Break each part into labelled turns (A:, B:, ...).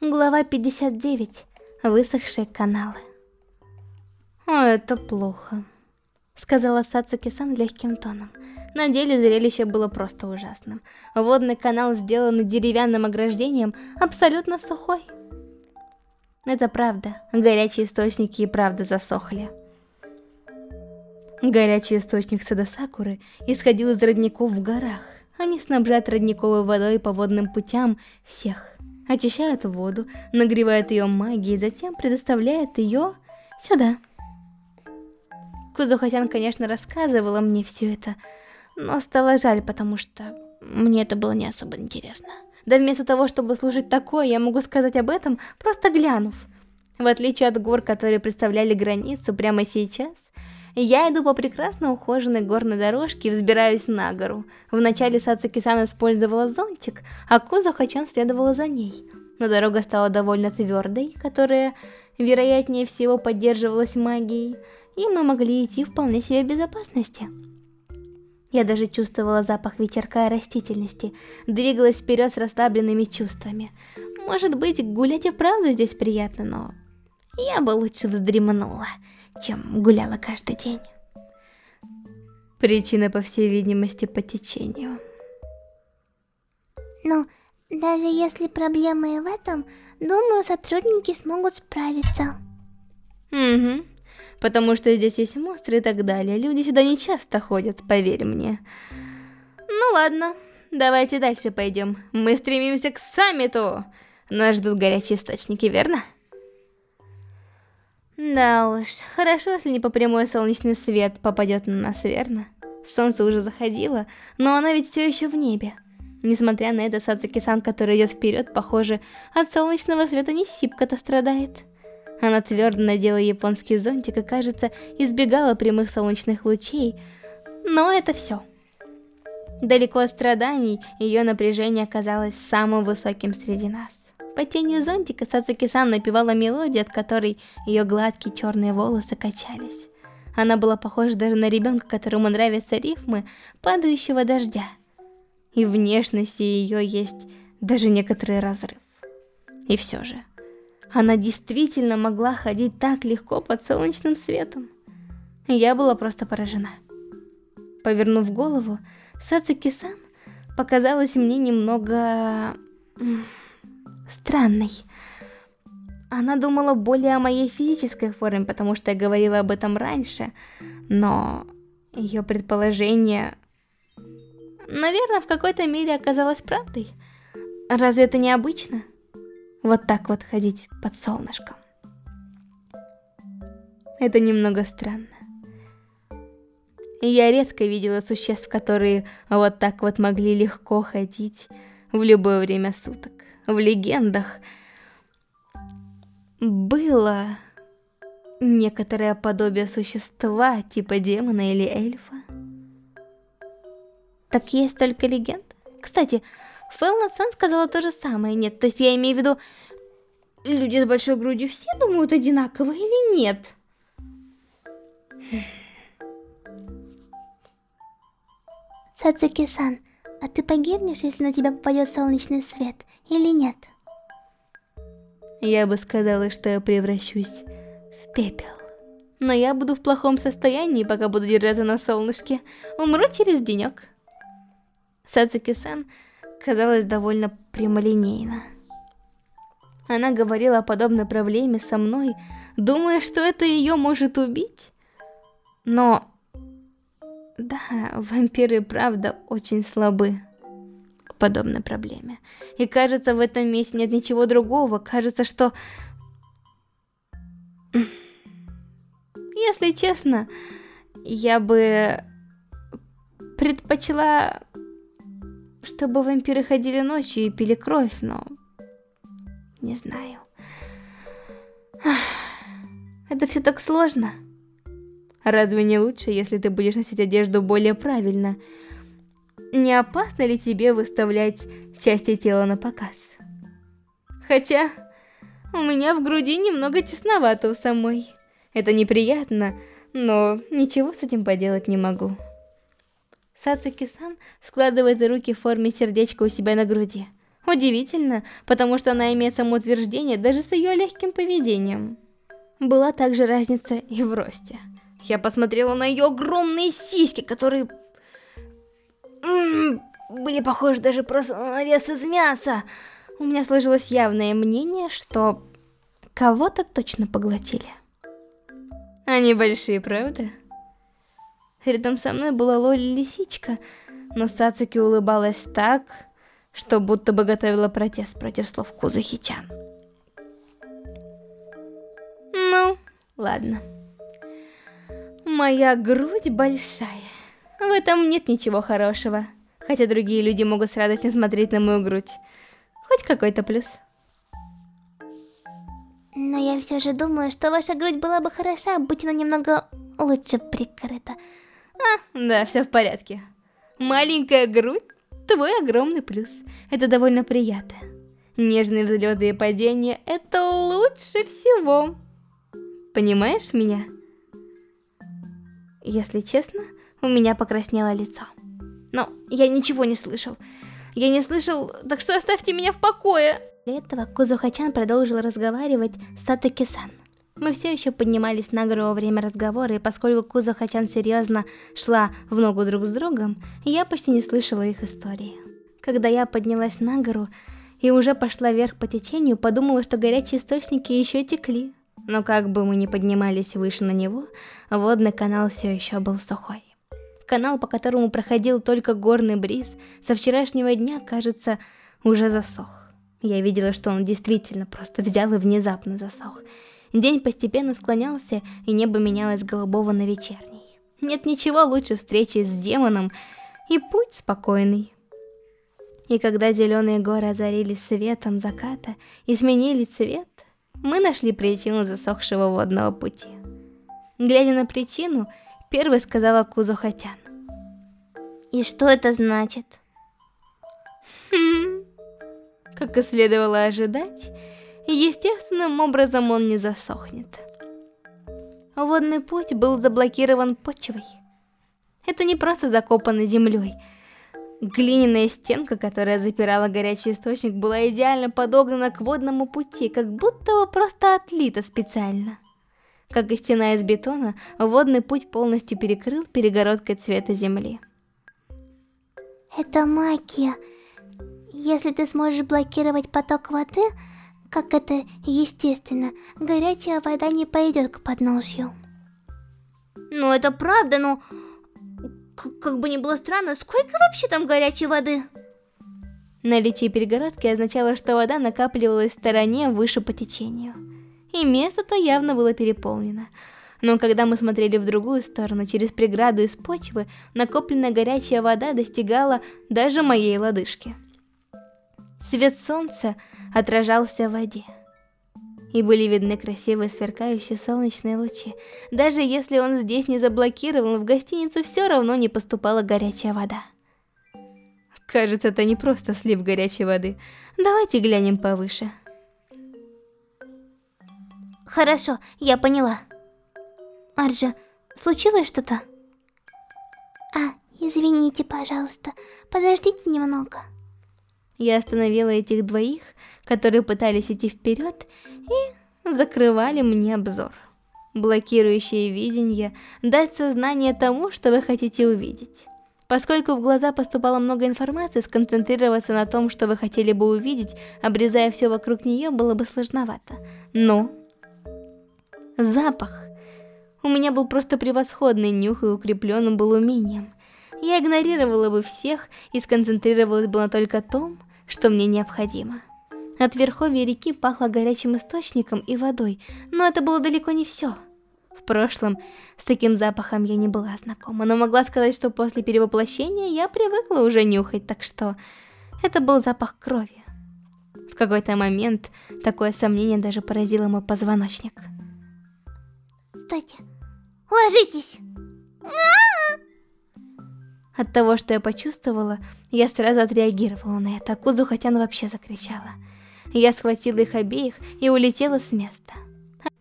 A: Глава 59. Высохшие каналы.
B: «О, это плохо», — сказала Сацуки-сан легким тоном. На деле зрелище было просто ужасным. Водный канал, сделанный деревянным ограждением, абсолютно сухой. Это правда, горячие источники и правда засохли. Горячий источник Садасакуры исходил из родников в горах. Они снабжают родниковой водой по водным путям всех очищают воду, нагревают ее магией, затем предоставляет ее сюда. Кузухасян, конечно, рассказывала мне все это, но стало жаль, потому что мне это было не особо интересно. Да вместо того, чтобы служить такое, я могу сказать об этом, просто глянув. В отличие от гор, которые представляли границу прямо сейчас, я иду по прекрасно ухоженной горной дорожке и взбираюсь на гору. Вначале Сацуки-сан использовала зонтик, а Кузо-хачан следовала за ней. Но дорога стала довольно твердой, которая, вероятнее всего, поддерживалась магией, и мы могли идти вполне себе в безопасности. Я даже чувствовала запах ветерка и растительности, двигалась вперед с расслабленными чувствами. Может быть, гулять и правда здесь приятно, но я бы лучше вздремнула чем гуляла каждый день. Причина, по всей видимости, по течению.
A: Ну, даже если проблема и в этом, думаю, сотрудники смогут справиться.
B: Угу. Потому что здесь есть монстры и так далее. Люди сюда не часто ходят, поверь мне. Ну ладно, давайте дальше пойдем. Мы стремимся к саммиту. Нас ждут горячие источники, верно? Да уж, хорошо, если не по прямой солнечный свет попадет на нас, верно? Солнце уже заходило, но она ведь все еще в небе. Несмотря на это, Сацуки-сан, который идет вперед, похоже, от солнечного света не сипка-то страдает. Она твердо надела японский зонтик и, кажется, избегала прямых солнечных лучей, но это все. Далеко от страданий, ее напряжение оказалось самым высоким среди нас. Под тенью зонтика Сацуки-сан напевала мелодию, от которой ее гладкие черные волосы качались. Она была похожа даже на ребенка, которому нравятся рифмы падающего дождя. И внешности ее есть даже некоторый разрыв. И все же, она действительно могла ходить так легко под солнечным светом. Я была просто поражена. Повернув голову, Сацуки-сан показалась мне немного странной. Она думала более о моей физической форме, потому что я говорила об этом раньше, но ее предположение, наверное, в какой-то мере оказалось правдой. Разве это необычно? Вот так вот ходить под солнышком. Это немного странно. Я редко видела существ, которые вот так вот могли легко ходить в любое время суток в легендах было некоторое подобие существа, типа демона или эльфа. Так есть только легенд. Кстати, Фэлна Сан сказала то же самое. Нет, то есть я имею в виду, люди с большой грудью все думают одинаково или нет?
A: Сацуки-сан, а ты погибнешь, если на тебя попадет солнечный свет, или нет?
B: Я бы сказала, что я превращусь в пепел. Но я буду в плохом состоянии, пока буду держаться на солнышке. Умру через денек. Сацуки-сан казалась довольно прямолинейно. Она говорила о подобной проблеме со мной, думая, что это ее может убить. Но да, вампиры правда очень слабы к подобной проблеме. И кажется, в этом месте нет ничего другого. Кажется, что... Если честно, я бы предпочла, чтобы вампиры ходили ночью и пили кровь, но... Не знаю. Это все так сложно. Разве не лучше, если ты будешь носить одежду более правильно? Не опасно ли тебе выставлять части тела на показ? Хотя, у меня в груди немного тесновато у самой. Это неприятно, но ничего с этим поделать не могу. Сацуки-сан складывает руки в форме сердечка у себя на груди. Удивительно, потому что она имеет самоутверждение даже с ее легким поведением. Была также разница и в росте. Я посмотрела на ее огромные сиськи, которые... были похожи даже просто на навес из мяса. У меня сложилось явное мнение, что кого-то точно поглотили. Они большие, правда? Рядом со мной была Лоли-лисичка, но Сацуки улыбалась так, что будто бы готовила протест против слов Кузухи-чан. Ну, ладно. Моя грудь большая. В этом нет ничего хорошего. Хотя другие люди могут с радостью смотреть на мою грудь. Хоть какой-то плюс.
A: Но я все же думаю, что ваша грудь была бы хороша, будь она немного лучше прикрыта.
B: А, да, все в порядке. Маленькая грудь – твой огромный плюс. Это довольно приятно. Нежные взлеты и падения – это лучше всего. Понимаешь меня? Если честно, у меня покраснело лицо. Но я ничего не слышал. Я не слышал, так что оставьте меня в покое.
A: После этого Кузухачан продолжил разговаривать с Сатуки-сан.
B: Мы все еще поднимались на гору во время разговора, и поскольку Кузухачан серьезно шла в ногу друг с другом, я почти не слышала их истории. Когда я поднялась на гору и уже пошла вверх по течению, подумала, что горячие источники еще текли. Но как бы мы ни поднимались выше на него, водный канал все еще был сухой. Канал, по которому проходил только горный бриз, со вчерашнего дня, кажется, уже засох. Я видела, что он действительно просто взял и внезапно засох. День постепенно склонялся, и небо менялось голубого на вечерний. Нет ничего лучше встречи с демоном, и путь спокойный. И когда зеленые горы озарились светом заката и сменили цвет, мы нашли причину засохшего водного пути. Глядя на причину, первой сказала Кузухатян.
A: «И что это значит?»
B: Хм... Как и следовало ожидать, естественным образом он не засохнет. Водный путь был заблокирован почвой. Это не просто закопано землей, Глиняная стенка, которая запирала горячий источник, была идеально подогнана к водному пути, как будто бы просто отлита специально. Как и стена из бетона, водный путь полностью перекрыл перегородкой цвета земли.
A: Это магия. Если ты сможешь блокировать поток воды, как это естественно, горячая вода не пойдет к подножью.
B: Ну это правда, но как бы ни было странно, сколько вообще там горячей воды? Наличие перегородки означало, что вода накапливалась в стороне выше по течению. И место то явно было переполнено. Но когда мы смотрели в другую сторону, через преграду из почвы, накопленная горячая вода достигала даже моей лодыжки. Свет солнца отражался в воде и были видны красивые сверкающие солнечные лучи. Даже если он здесь не заблокирован, в гостиницу все равно не поступала горячая вода. Кажется, это не просто слив горячей воды. Давайте глянем повыше.
A: Хорошо, я поняла. Арджа, случилось что-то? А, извините, пожалуйста, подождите немного.
B: Я остановила этих двоих, которые пытались идти вперед, и закрывали мне обзор. Блокирующее видение дать сознание тому, что вы хотите увидеть. Поскольку в глаза поступало много информации, сконцентрироваться на том, что вы хотели бы увидеть, обрезая все вокруг нее, было бы сложновато. Но... Запах. У меня был просто превосходный нюх и укреплен был умением. Я игнорировала бы всех и сконцентрировалась бы на только том, что мне необходимо. От верховья реки пахло горячим источником и водой, но это было далеко не все. В прошлом с таким запахом я не была знакома, но могла сказать, что после перевоплощения я привыкла уже нюхать, так что это был запах крови. В какой-то момент такое сомнение даже поразило мой позвоночник.
A: Стойте, ложитесь!
B: От того, что я почувствовала, я сразу отреагировала на это, а Кузу хотя она вообще закричала. Я схватила их обеих и улетела с места.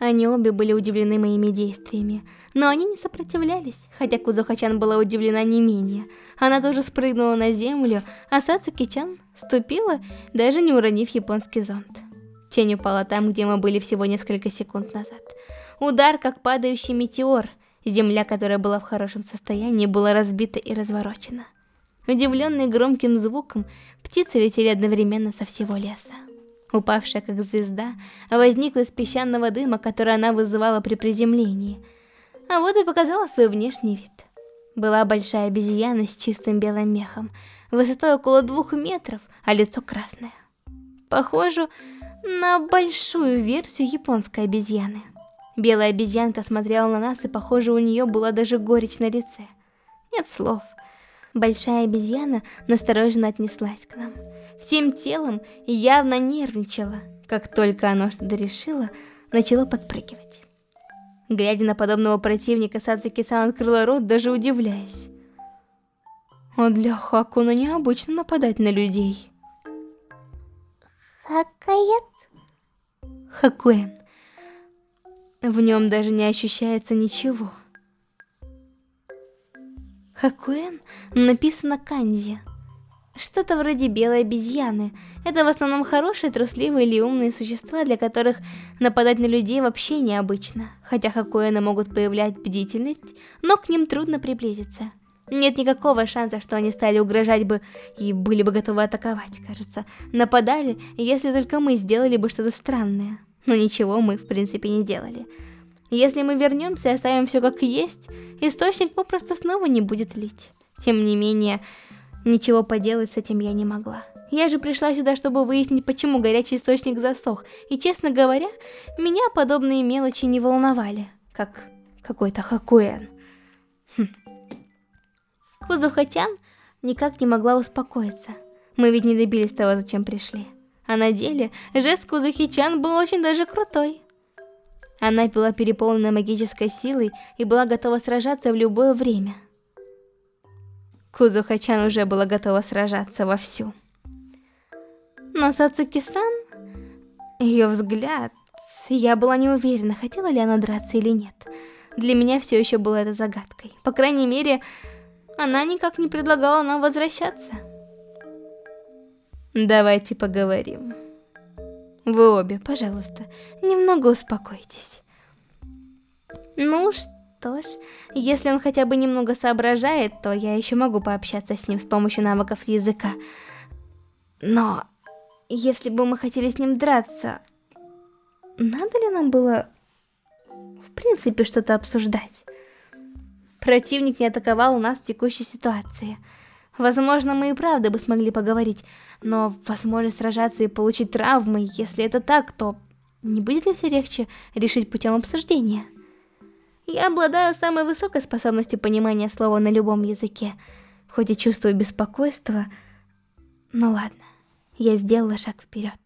B: Они обе были удивлены моими действиями, но они не сопротивлялись, хотя Кузухачан была удивлена не менее. Она тоже спрыгнула на землю, а Сацуки-чан ступила, даже не уронив японский зонт. Тень упала там, где мы были всего несколько секунд назад. Удар, как падающий метеор. Земля, которая была в хорошем состоянии, была разбита и разворочена. Удивленные громким звуком, птицы летели одновременно со всего леса упавшая как звезда, возникла из песчаного дыма, который она вызывала при приземлении. А вот и показала свой внешний вид. Была большая обезьяна с чистым белым мехом, высотой около двух метров, а лицо красное. Похоже на большую версию японской обезьяны. Белая обезьянка смотрела на нас, и похоже, у нее была даже горечь на лице. Нет слов. Большая обезьяна настороженно отнеслась к нам всем телом явно нервничала. Как только оно что-то решило, начало подпрыгивать. Глядя на подобного противника, Сацуки-сан открыла рот, даже удивляясь. А для Хакуна необычно нападать на людей.
A: Хакаят?
B: Хакуэн. В нем даже не ощущается ничего. Хакуэн написано канзи. Что-то вроде белой обезьяны. Это в основном хорошие, трусливые или умные существа, для которых нападать на людей вообще необычно. Хотя хакуэны могут появлять бдительность, но к ним трудно приблизиться. Нет никакого шанса, что они стали угрожать бы и были бы готовы атаковать, кажется. Нападали, если только мы сделали бы что-то странное. Но ничего мы, в принципе, не делали. Если мы вернемся и оставим все как есть, источник попросту снова не будет лить. Тем не менее, Ничего поделать с этим я не могла. Я же пришла сюда, чтобы выяснить, почему горячий источник засох. И, честно говоря, меня подобные мелочи не волновали. Как какой-то Хакуэн. Хм. Кузухатян никак не могла успокоиться. Мы ведь не добились того, зачем пришли. А на деле, жест Кузухичан был очень даже крутой. Она была переполнена магической силой и была готова сражаться в любое время. Кузухачан уже была готова сражаться вовсю. Но Сацуки-сан, ее взгляд, я была не уверена, хотела ли она драться или нет. Для меня все еще было это загадкой. По крайней мере, она никак не предлагала нам возвращаться. Давайте поговорим. Вы обе, пожалуйста, немного успокойтесь. Ну что? Ж, если он хотя бы немного соображает, то я еще могу пообщаться с ним с помощью навыков языка. Но, если бы мы хотели с ним драться, надо ли нам было, в принципе, что-то обсуждать? Противник не атаковал нас в текущей ситуации. Возможно, мы и правда бы смогли поговорить, но возможность сражаться и получить травмы, если это так, то не будет ли все легче решить путем обсуждения? Я обладаю самой высокой способностью понимания слова на любом языке, хоть и чувствую беспокойство, но ладно, я сделала шаг вперед.